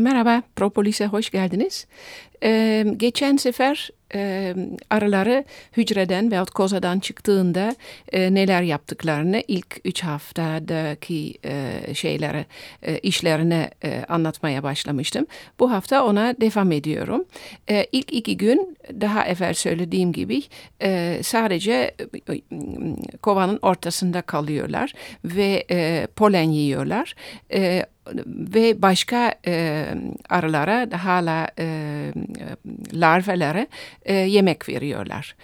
Merhaba, Propolis'e hoş geldiniz. Ee, geçen sefer e, arıları hücreden veyahut kozadan çıktığında e, neler yaptıklarını ilk üç haftadaki e, şeyleri, e, işlerini e, anlatmaya başlamıştım. Bu hafta ona devam ediyorum. E, ilk iki gün daha evvel söylediğim gibi e, sadece e, kovanın ortasında kalıyorlar ve e, polen yiyorlar. E, ve başka e, arılara hala e, larvalara e, yemek veriyorlar.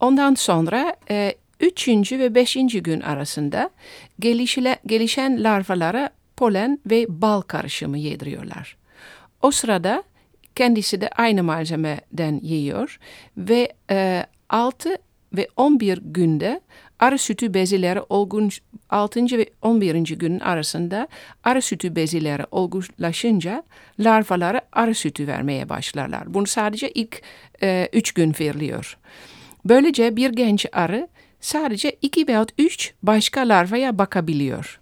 Ondan sonra e, üçüncü ve beşinci gün arasında gelişile, gelişen larvalara polen ve bal karışımı yediriyorlar. O sırada kendisi de aynı malzemeden yiyor ve e, 6 ve 11 günde arı sütü bezileri olgun 6. ve 11. günün arasında arı sütü bezileri olgunlaşınca larvalara arı sütü vermeye başlarlar. Bunu sadece ilk 3 e, gün veriliyor. Böylece bir genç arı sadece 2 veya 3 başka larvaya bakabiliyor.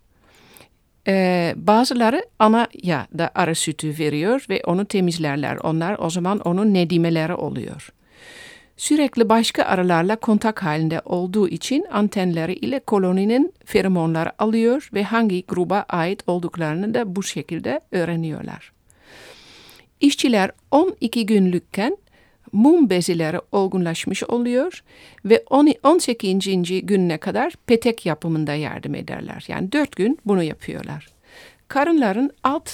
Ee, bazıları anaya da arı sütü veriyor ve onu temizlerler. Onlar o zaman onun nedimeleri oluyor. Sürekli başka arılarla kontak halinde olduğu için antenleri ile koloninin feromonları alıyor ve hangi gruba ait olduklarını da bu şekilde öğreniyorlar. İşçiler 12 günlükken mum bezileri olgunlaşmış oluyor ve 18. gününe kadar petek yapımında yardım ederler. Yani 4 gün bunu yapıyorlar. Karınların alt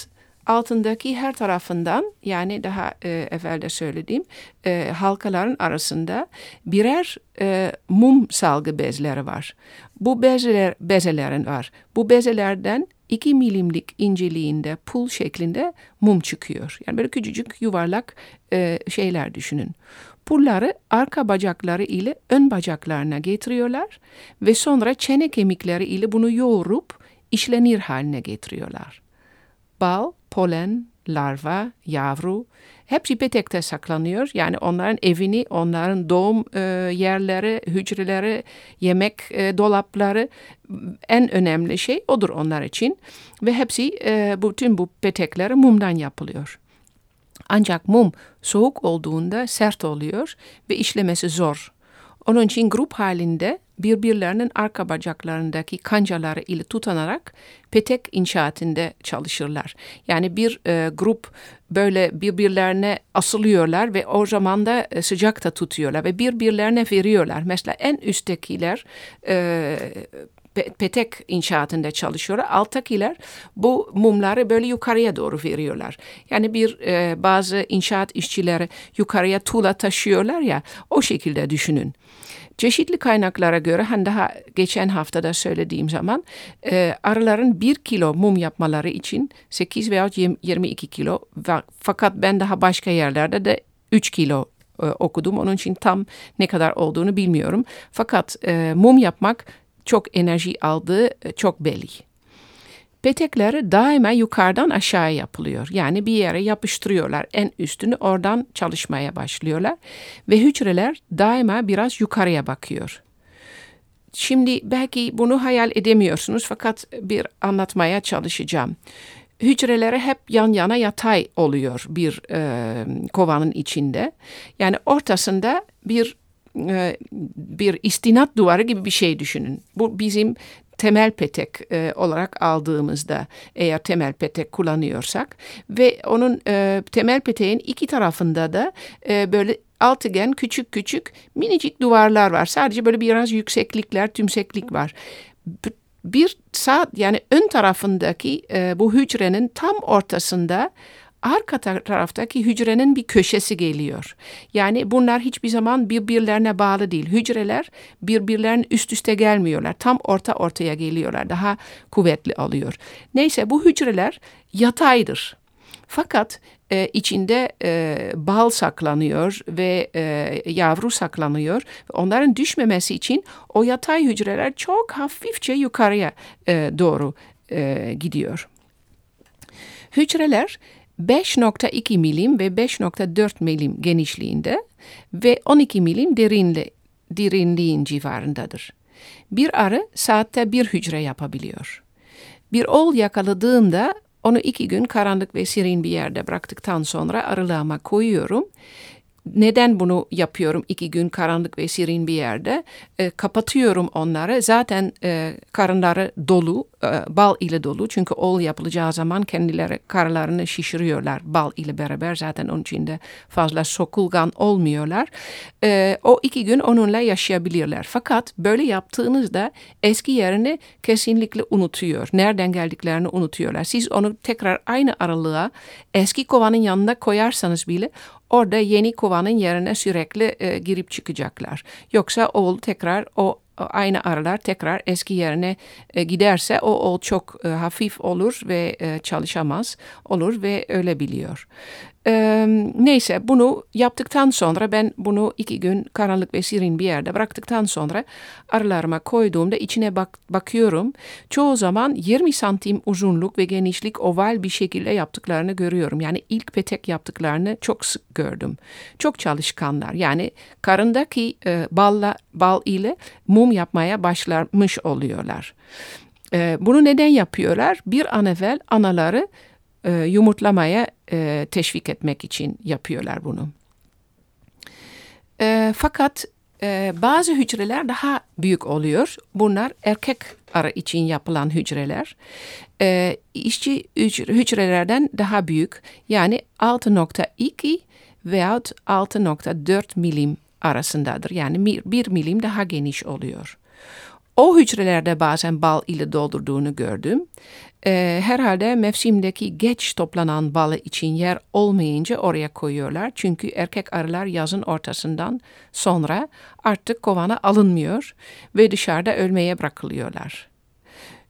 altındaki her tarafından yani daha e, evvel söylediğim e, halkaların arasında birer e, mum salgı bezleri var. Bu bezeler, bezelerin var. Bu bezelerden 2 milimlik inceliğinde pul şeklinde mum çıkıyor. Yani böyle küçücük yuvarlak e, şeyler düşünün. Pulları arka bacakları ile ön bacaklarına getiriyorlar ve sonra çene kemikleri ile bunu yoğurup işlenir haline getiriyorlar. Bal, polen, larva, yavru hepsi petekte saklanıyor. Yani onların evini, onların doğum e, yerleri, hücreleri, yemek e, dolapları en önemli şey odur onlar için. Ve hepsi e, bütün bu petekleri mumdan yapılıyor. Ancak mum soğuk olduğunda sert oluyor ve işlemesi zor. Onun için grup halinde birbirlerinin arka bacaklarındaki kancaları ile tutanarak petek inşaatında çalışırlar. Yani bir e, grup böyle birbirlerine asılıyorlar ve o zaman da e, sıcakta tutuyorlar ve birbirlerine veriyorlar. Mesela en üsttekiler e, petek inşaatında çalışıyorlar. Alttakiler bu mumları böyle yukarıya doğru veriyorlar. Yani bir e, bazı inşaat işçileri yukarıya tuğla taşıyorlar ya o şekilde düşünün. Çeşitli kaynaklara göre hani daha geçen haftada söylediğim zaman e, arıların bir kilo mum yapmaları için 8 veya 22 kilo fakat ben daha başka yerlerde de 3 kilo e, okudum. Onun için tam ne kadar olduğunu bilmiyorum. Fakat e, mum yapmak çok enerji aldığı e, çok belli. Petekler daima yukarıdan aşağı yapılıyor. Yani bir yere yapıştırıyorlar en üstünü oradan çalışmaya başlıyorlar. Ve hücreler daima biraz yukarıya bakıyor. Şimdi belki bunu hayal edemiyorsunuz fakat bir anlatmaya çalışacağım. Hücreleri hep yan yana yatay oluyor bir e, kovanın içinde. Yani ortasında bir e, bir istinat duvarı gibi bir şey düşünün. Bu bizim temel petek e, olarak aldığımızda eğer temel petek kullanıyorsak ve onun e, temel peteğin iki tarafında da e, böyle altıgen küçük küçük minicik duvarlar var. Sadece böyle biraz yükseklikler, tümseklik var. Bir saat yani ön tarafındaki e, bu hücrenin tam ortasında arka taraftaki hücrenin bir köşesi geliyor. Yani bunlar hiçbir zaman birbirlerine bağlı değil. Hücreler birbirlerinin üst üste gelmiyorlar. Tam orta ortaya geliyorlar. Daha kuvvetli oluyor. Neyse bu hücreler yataydır. Fakat e, içinde e, bal saklanıyor ve e, yavru saklanıyor. Onların düşmemesi için o yatay hücreler çok hafifçe yukarıya e, doğru e, gidiyor. Hücreler 5.2 milim ve 5.4 milim genişliğinde ve 12 milim derinli, derinliğin civarındadır. Bir arı saatte bir hücre yapabiliyor. Bir ol yakaladığında Onu iki gün karanlık ve serin bir yerde bıraktıktan sonra arılığıma koyuyorum. Neden bunu yapıyorum iki gün karanlık ve serin bir yerde? E, kapatıyorum onları. Zaten e, karınları dolu, e, bal ile dolu. Çünkü ol yapılacağı zaman kendileri karlarını şişiriyorlar bal ile beraber. Zaten onun içinde fazla sokulgan olmuyorlar. E, o iki gün onunla yaşayabilirler. Fakat böyle yaptığınızda eski yerini kesinlikle unutuyor. Nereden geldiklerini unutuyorlar. Siz onu tekrar aynı aralığa eski kovanın yanında koyarsanız bile orada yeni kovanın yerine sürekli e, girip çıkacaklar. Yoksa oğul tekrar o aynı aralar tekrar eski yerine e, giderse o oğul çok e, hafif olur ve e, çalışamaz olur ve öyle biliyor. Ee, neyse bunu yaptıktan sonra ben bunu iki gün karanlık ve serin bir yerde bıraktıktan sonra aralarıma koyduğumda içine bak bakıyorum. Çoğu zaman 20 santim uzunluk ve genişlik oval bir şekilde yaptıklarını görüyorum. Yani ilk petek yaptıklarını çok sık gördüm. Çok çalışkanlar. Yani karındaki e, balla, bal ile mum yapmaya başlamış oluyorlar. E, bunu neden yapıyorlar? Bir an evvel anaları e, yumurtlamaya e, teşvik etmek için yapıyorlar bunu. E, fakat e, bazı hücreler daha büyük oluyor. Bunlar erkek arı için yapılan hücreler. E, işçi hücrelerden daha büyük yani 6.2 veyahut 6.4 milim arasındadır. Yani bir, bir milim daha geniş oluyor. O hücrelerde bazen bal ile doldurduğunu gördüm. E, herhalde mevsimdeki geç toplanan balı için yer olmayınca oraya koyuyorlar. Çünkü erkek arılar yazın ortasından sonra artık kovana alınmıyor ve dışarıda ölmeye bırakılıyorlar.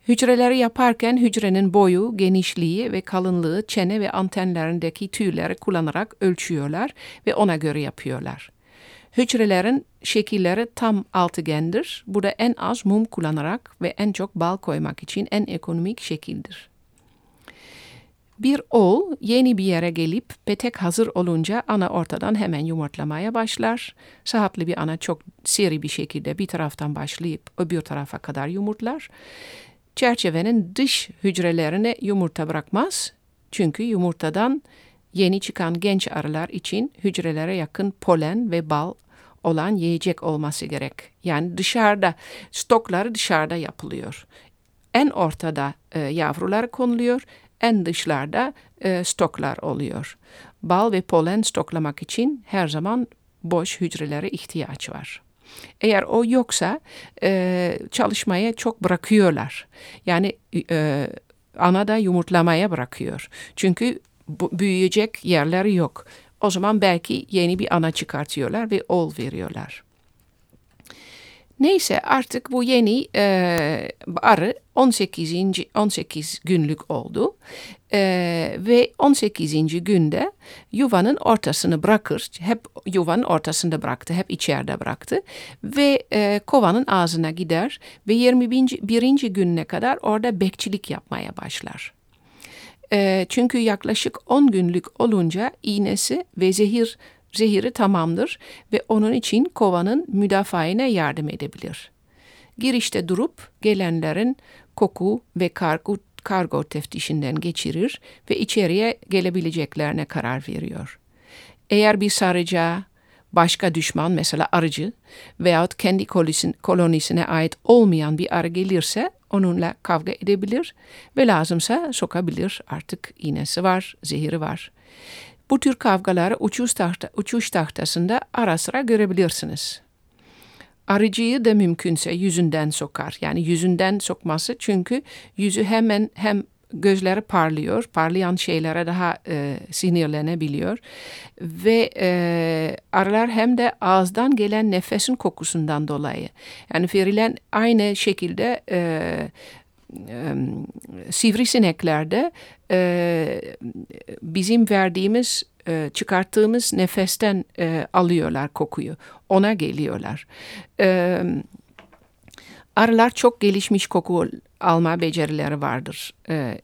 Hücreleri yaparken hücrenin boyu, genişliği ve kalınlığı çene ve antenlerindeki tüyleri kullanarak ölçüyorlar ve ona göre yapıyorlar. Hücrelerin şekilleri tam altıgendir. Bu da en az mum kullanarak ve en çok bal koymak için en ekonomik şekildir. Bir oğul yeni bir yere gelip petek hazır olunca ana ortadan hemen yumurtlamaya başlar. Saatli bir ana çok seri bir şekilde bir taraftan başlayıp öbür tarafa kadar yumurtlar. Çerçevenin dış hücrelerine yumurta bırakmaz. Çünkü yumurtadan yeni çıkan genç arılar için hücrelere yakın polen ve bal olan yiyecek olması gerek. Yani dışarıda, stokları dışarıda yapılıyor. En ortada e, yavrular konuluyor, en dışlarda e, stoklar oluyor. Bal ve polen stoklamak için her zaman boş hücrelere ihtiyaç var. Eğer o yoksa e, çalışmaya çok bırakıyorlar. Yani e, ana da yumurtlamaya bırakıyor. Çünkü büyüyecek yerleri yok. O zaman belki yeni bir ana çıkartıyorlar ve ol veriyorlar. Neyse artık bu yeni e, arı 18. 18 günlük oldu e, ve 18. günde yuvanın ortasını bırakır, hep yuvanın ortasında bıraktı, hep içeride bıraktı ve e, kovanın ağzına gider ve 21. gününe kadar orada bekçilik yapmaya başlar. E, çünkü yaklaşık 10 günlük olunca iğnesi ve zehir zehiri tamamdır ve onun için kovanın müdafaine yardım edebilir. Girişte durup gelenlerin koku ve kargo, kargo teftişinden geçirir ve içeriye gelebileceklerine karar veriyor. Eğer bir sarıca, başka düşman mesela arıcı veyahut kendi kolonisine ait olmayan bir arı gelirse onunla kavga edebilir ve lazımsa sokabilir. Artık iğnesi var, zehiri var. Bu tür kavgaları uçuş, tahta, uçuş tahtasında ara sıra görebilirsiniz. Arıcıyı da mümkünse yüzünden sokar. Yani yüzünden sokması çünkü yüzü hemen hem gözleri parlıyor. Parlayan şeylere daha e, sinirlenebiliyor. Ve e, arılar hem de ağızdan gelen nefesin kokusundan dolayı. Yani verilen aynı şekilde e, e, sivrisineklerde e, bizim verdiğimiz e, çıkarttığımız nefesten e, alıyorlar kokuyu. Ona geliyorlar. E, arılar çok gelişmiş koku alma becerileri vardır. E,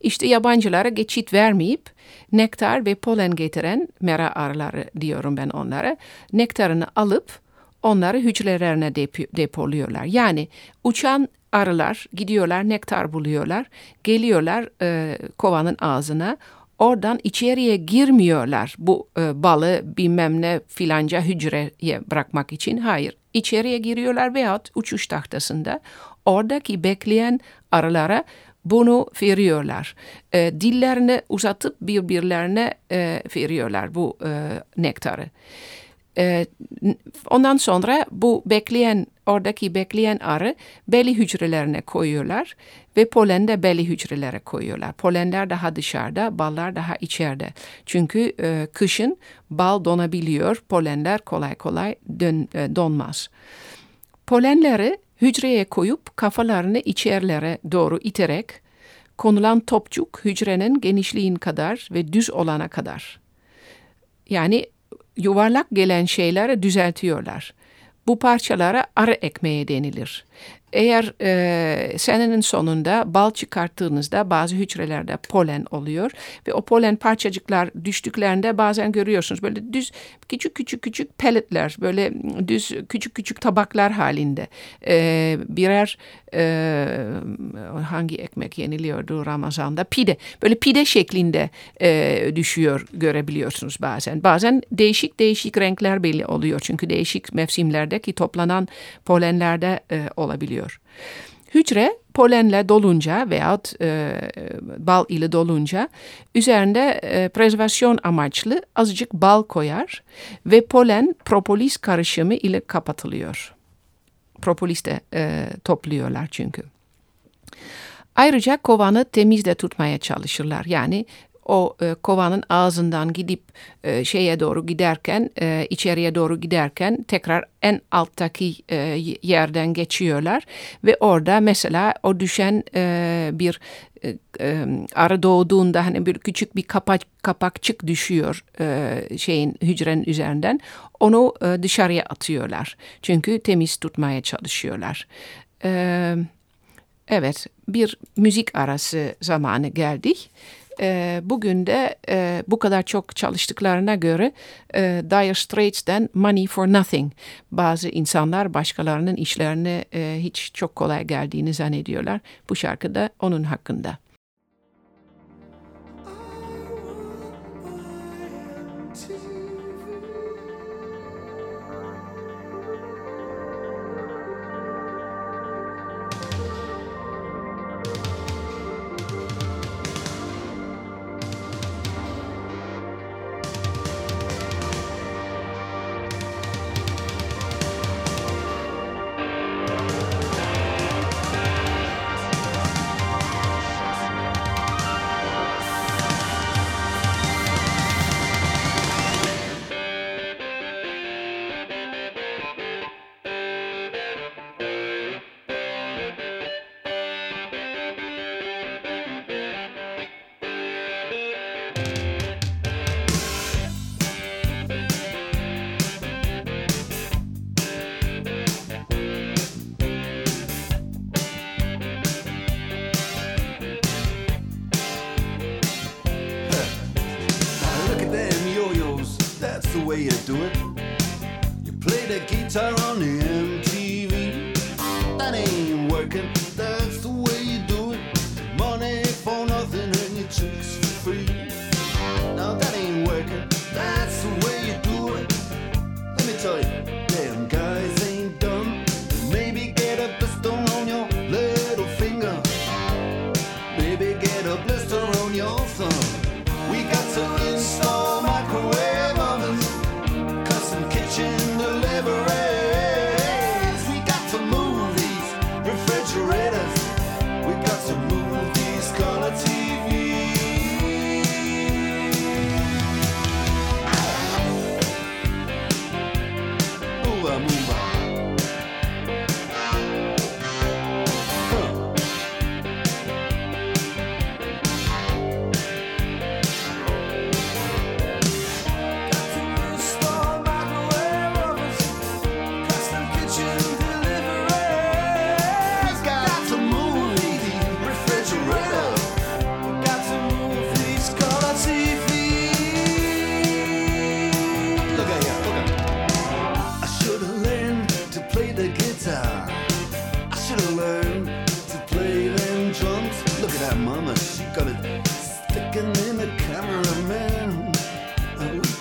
işte yabancılara geçit vermeyip nektar ve polen getiren mera arıları diyorum ben onlara. Nektarını alıp onları hücrelerine dep depoluyorlar. Yani uçan arılar gidiyorlar nektar buluyorlar. Geliyorlar e, kovanın ağzına. Oradan içeriye girmiyorlar bu e, balı bilmem ne filanca hücreye bırakmak için. Hayır içeriye giriyorlar veyahut uçuş tahtasında oradaki bekleyen arılara bunu veriyorlar. E, dillerini uzatıp birbirlerine e, veriyorlar bu e, nektarı. E, ondan sonra bu bekleyen oradaki bekleyen arı belli hücrelerine koyuyorlar ve polen de belli hücrelere koyuyorlar. Polenler daha dışarıda, ballar daha içeride. Çünkü e, kışın bal donabiliyor, polenler kolay kolay dön, e, donmaz. Polenleri hücreye koyup kafalarını içerilere doğru iterek konulan topçuk hücrenin genişliğin kadar ve düz olana kadar. Yani yuvarlak gelen şeyleri düzeltiyorlar. Bu parçalara arı ekmeği denilir. Eğer e, senenin sonunda bal çıkarttığınızda bazı hücrelerde polen oluyor ve o polen parçacıklar düştüklerinde bazen görüyorsunuz böyle düz küçük küçük küçük pelletler böyle düz küçük küçük tabaklar halinde. E, birer e, hangi ekmek yeniliyordu Ramazan'da? Pide. Böyle pide şeklinde e, düşüyor görebiliyorsunuz bazen. Bazen değişik değişik renkler belli oluyor. Çünkü değişik mevsimlerdeki toplanan polenlerde e, olabiliyor oluyor. Hücre polenle dolunca veyahut e, bal ile dolunca üzerinde e, prezervasyon amaçlı azıcık bal koyar ve polen propolis karışımı ile kapatılıyor. Propolis de e, topluyorlar çünkü. Ayrıca kovanı temiz de tutmaya çalışırlar. Yani o e, kovanın ağzından gidip e, şeye doğru giderken, e, içeriye doğru giderken tekrar en alttaki e, yerden geçiyorlar ve orada mesela o düşen e, bir e, e, arı doğduğunda hani bir küçük bir kapak kapakçık düşüyor e, şeyin hücrenin üzerinden onu e, dışarıya atıyorlar çünkü temiz tutmaya çalışıyorlar. E, evet bir müzik arası zamanı geldik. E, bugün de e, bu kadar çok çalıştıklarına göre e, Dire Straits'ten Money for Nothing. Bazı insanlar başkalarının işlerine e, hiç çok kolay geldiğini zannediyorlar. Bu şarkı da onun hakkında. Way you do it. You play the guitar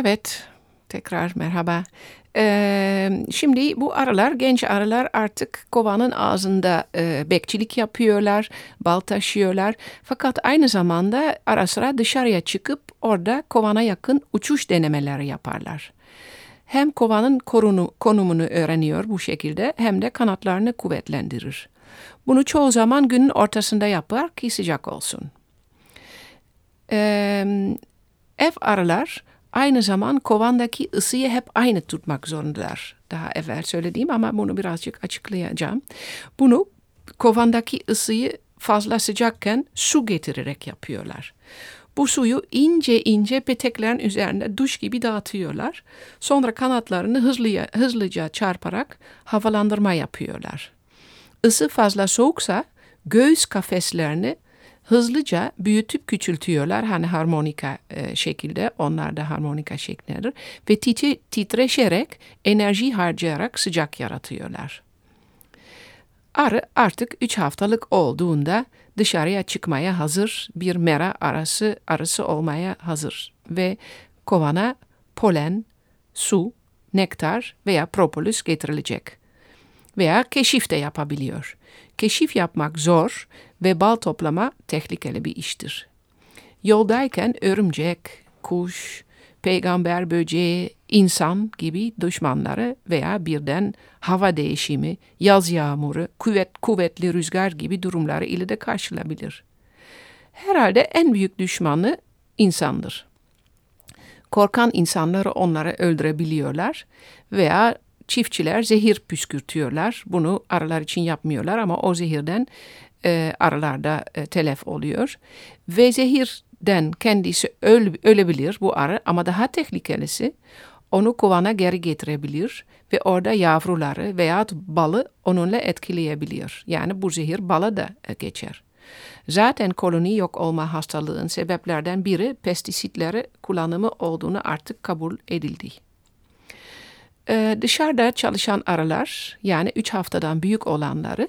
Evet, tekrar merhaba. Ee, şimdi bu arılar, genç arılar artık kovanın ağzında e, bekçilik yapıyorlar, bal taşıyorlar. Fakat aynı zamanda ara sıra dışarıya çıkıp orada kovana yakın uçuş denemeleri yaparlar. Hem kovanın korunu, konumunu öğreniyor bu şekilde hem de kanatlarını kuvvetlendirir. Bunu çoğu zaman günün ortasında yapar ki sıcak olsun. Ee, ev arılar aynı zaman kovandaki ısıyı hep aynı tutmak zorundalar. Daha evvel söylediğim ama bunu birazcık açıklayacağım. Bunu kovandaki ısıyı fazla sıcakken su getirerek yapıyorlar. Bu suyu ince ince peteklerin üzerinde duş gibi dağıtıyorlar. Sonra kanatlarını hızlıca, hızlıca çarparak havalandırma yapıyorlar. Isı fazla soğuksa göğüs kafeslerini hızlıca büyütüp küçültüyorlar. Hani harmonika e, şekilde onlar da harmonika şeklindedir. Ve titre, titreşerek enerji harcayarak sıcak yaratıyorlar. Arı artık 3 haftalık olduğunda dışarıya çıkmaya hazır bir mera arası arısı olmaya hazır ve kovana polen, su, nektar veya propolis getirilecek veya keşif de yapabiliyor. Keşif yapmak zor ve bal toplama tehlikeli bir iştir. Yoldayken örümcek, kuş, peygamber böceği, insan gibi düşmanları veya birden hava değişimi, yaz yağmuru, kuvvet, kuvvetli rüzgar gibi durumları ile de karşılanabilir. Herhalde en büyük düşmanı insandır. Korkan insanları onları öldürebiliyorlar veya çiftçiler zehir püskürtüyorlar. Bunu arılar için yapmıyorlar ama o zehirden e, arılarda e, telef oluyor. Ve zehirden kendisi öl, ölebilir bu arı ama daha tehlikelisi onu kovana geri getirebilir ve orada yavruları veya balı onunla etkileyebilir. Yani bu zehir bala da e, geçer. Zaten koloni yok olma hastalığın sebeplerden biri pestisitleri kullanımı olduğunu artık kabul edildi. Ee, dışarıda çalışan arılar yani 3 haftadan büyük olanları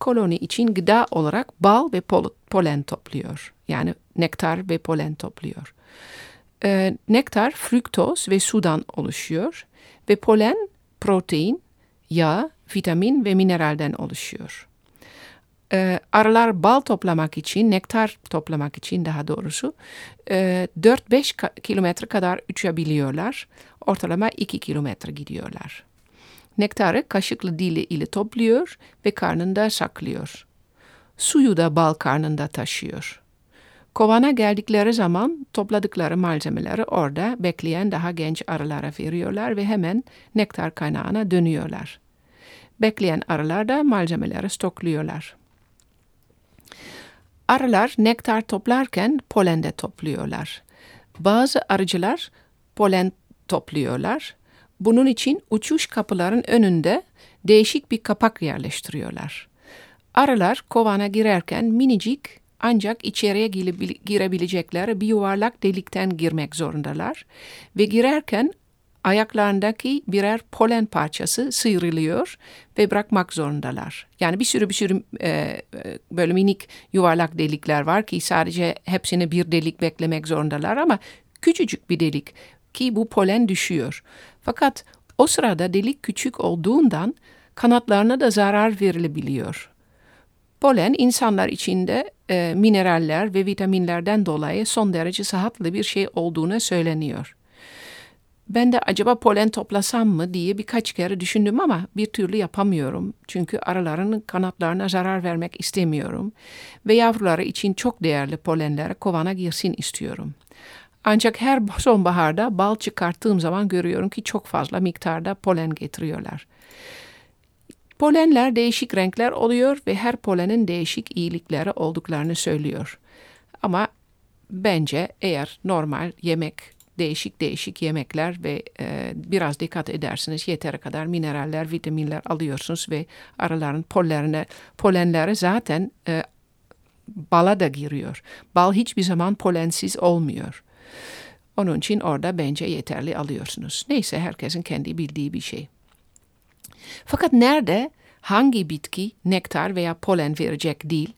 koloni için gıda olarak bal ve pol polen topluyor. Yani nektar ve polen topluyor. Ee, nektar fruktoz ve sudan oluşuyor ve polen protein, yağ, vitamin ve mineralden oluşuyor. Ee, arılar bal toplamak için, nektar toplamak için daha doğrusu e, 4-5 kilometre kadar uçabiliyorlar. Ortalama 2 kilometre gidiyorlar. Nektarı kaşıklı dili ile topluyor ve karnında saklıyor. Suyu da bal karnında taşıyor. Kovana geldikleri zaman topladıkları malzemeleri orada bekleyen daha genç arılara veriyorlar ve hemen nektar kaynağına dönüyorlar. Bekleyen arılar da malzemeleri stokluyorlar. Arılar nektar toplarken polen de topluyorlar. Bazı arıcılar polen topluyorlar. Bunun için uçuş kapıların önünde değişik bir kapak yerleştiriyorlar. Arılar kovana girerken minicik ancak içeriye girebilecekleri bir yuvarlak delikten girmek zorundalar ve girerken ayaklarındaki birer polen parçası sıyrılıyor ve bırakmak zorundalar. Yani bir sürü bir sürü e, e, böyle minik yuvarlak delikler var ki sadece hepsini bir delik beklemek zorundalar ama küçücük bir delik ki bu polen düşüyor. Fakat o sırada delik küçük olduğundan kanatlarına da zarar verilebiliyor. Polen insanlar içinde e, mineraller ve vitaminlerden dolayı son derece sıhhatli bir şey olduğunu söyleniyor. Ben de acaba polen toplasam mı diye birkaç kere düşündüm ama bir türlü yapamıyorum. Çünkü aralarının kanatlarına zarar vermek istemiyorum. Ve yavruları için çok değerli polenlere kovana girsin istiyorum. Ancak her sonbaharda bal çıkarttığım zaman görüyorum ki çok fazla miktarda polen getiriyorlar. Polenler değişik renkler oluyor ve her polenin değişik iyilikleri olduklarını söylüyor. Ama bence eğer normal yemek, değişik değişik yemekler ve e, biraz dikkat edersiniz yeteri kadar mineraller, vitaminler alıyorsunuz ve araların pollerine, polenleri zaten e, bala da giriyor. Bal hiçbir zaman polensiz olmuyor. Onun için orada bence yeterli alıyorsunuz. Neyse herkesin kendi bildiği bir şey. Fakat nerede hangi bitki nektar veya polen verecek değil,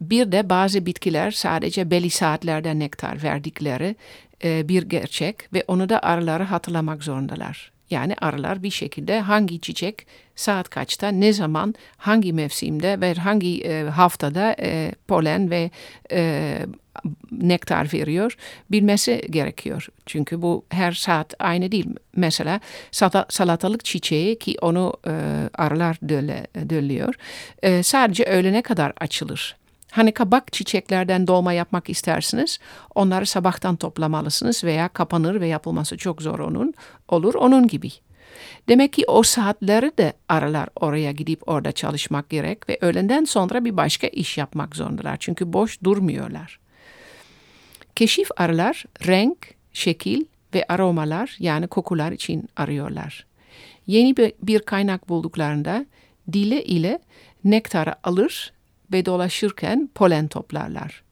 bir de bazı bitkiler sadece belli saatlerde nektar verdikleri e, bir gerçek ve onu da arıları hatırlamak zorundalar. Yani arılar bir şekilde hangi çiçek saat kaçta, ne zaman, hangi mevsimde ve hangi e, haftada e, polen ve e, nektar veriyor bilmesi gerekiyor. Çünkü bu her saat aynı değil. Mesela salatalık çiçeği ki onu e, arılar döle, dölüyor e, sadece öğlene kadar açılır. Hani kabak çiçeklerden dolma yapmak istersiniz, onları sabahtan toplamalısınız veya kapanır ve yapılması çok zor onun olur onun gibi. Demek ki o saatleri de aralar oraya gidip orada çalışmak gerek ve öğlenden sonra bir başka iş yapmak zorundalar. Çünkü boş durmuyorlar. Keşif arılar renk, şekil ve aromalar yani kokular için arıyorlar. Yeni bir kaynak bulduklarında dile ile nektarı alır ve dolaşırken polen toplarlar.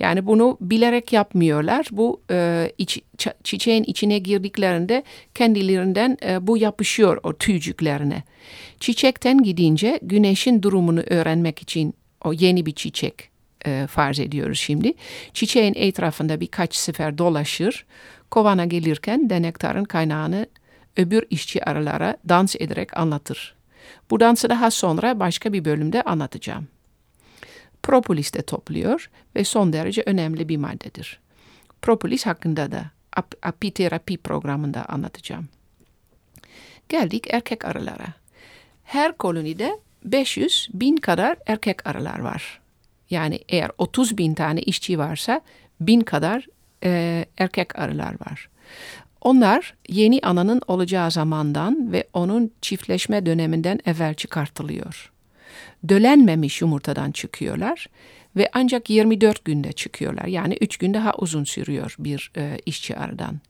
Yani bunu bilerek yapmıyorlar. Bu e, iç, çiçeğin içine girdiklerinde kendilerinden e, bu yapışıyor o tüycüklerine. Çiçekten gidince güneşin durumunu öğrenmek için o yeni bir çiçek e, farz ediyoruz şimdi. Çiçeğin etrafında birkaç sefer dolaşır. Kovana gelirken de nektarın kaynağını öbür işçi arılara dans ederek anlatır. Bu dansı daha sonra başka bir bölümde anlatacağım propolis de topluyor ve son derece önemli bir maddedir. Propolis hakkında da ap apiterapi programında anlatacağım. Geldik erkek arılara. Her kolonide 500 bin kadar erkek arılar var. Yani eğer 30 bin tane işçi varsa bin kadar e, erkek arılar var. Onlar yeni ananın olacağı zamandan ve onun çiftleşme döneminden evvel çıkartılıyor dölenmemiş yumurtadan çıkıyorlar ve ancak 24 günde çıkıyorlar. Yani 3 gün daha uzun sürüyor bir e, işçi arıdan.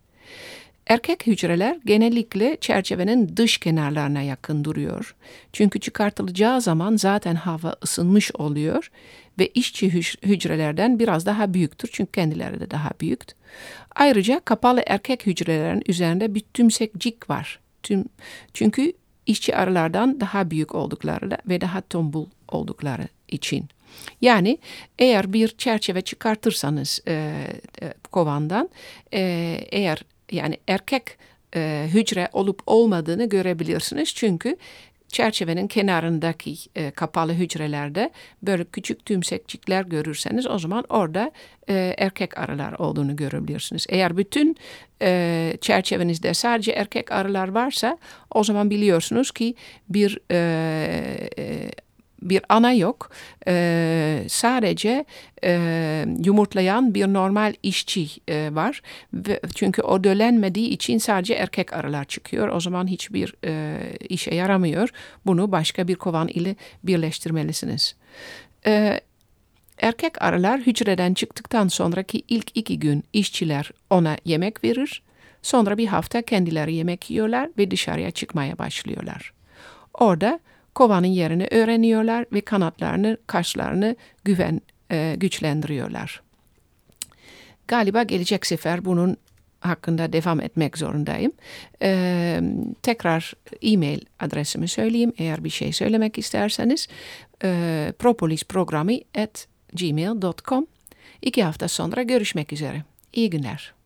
Erkek hücreler genellikle çerçevenin dış kenarlarına yakın duruyor. Çünkü çıkartılacağı zaman zaten hava ısınmış oluyor ve işçi hücrelerden biraz daha büyüktür çünkü kendileri de daha büyük. Ayrıca kapalı erkek hücrelerin üzerinde bir tümsekcik var. Tüm, çünkü işçi arılardan daha büyük oldukları ve daha tombul oldukları için. Yani eğer bir çerçeve çıkartırsanız e, e, kovandan e, eğer yani erkek e, hücre olup olmadığını görebilirsiniz. Çünkü çerçevenin kenarındaki e, kapalı hücrelerde böyle küçük tümsekçikler görürseniz o zaman orada e, erkek arılar olduğunu görebilirsiniz. Eğer bütün e, çerçevenizde sadece erkek arılar varsa o zaman biliyorsunuz ki bir e, e, bir ana yok. E, sadece e, yumurtlayan bir normal işçi e, var. Ve, çünkü o dölenmediği için sadece erkek arılar çıkıyor. O zaman hiçbir e, işe yaramıyor. Bunu başka bir kovan ile birleştirmelisiniz. E, erkek arılar hücreden çıktıktan sonraki ilk iki gün işçiler ona yemek verir. Sonra bir hafta kendileri yemek yiyorlar ve dışarıya çıkmaya başlıyorlar. Orada kovanın yerini öğreniyorlar ve kanatlarını, kaşlarını güven, e, güçlendiriyorlar. Galiba gelecek sefer bunun hakkında devam etmek zorundayım. Ee, tekrar e-mail adresimi söyleyeyim eğer bir şey söylemek isterseniz. E, gmail.com İki hafta sonra görüşmek üzere. İyi günler.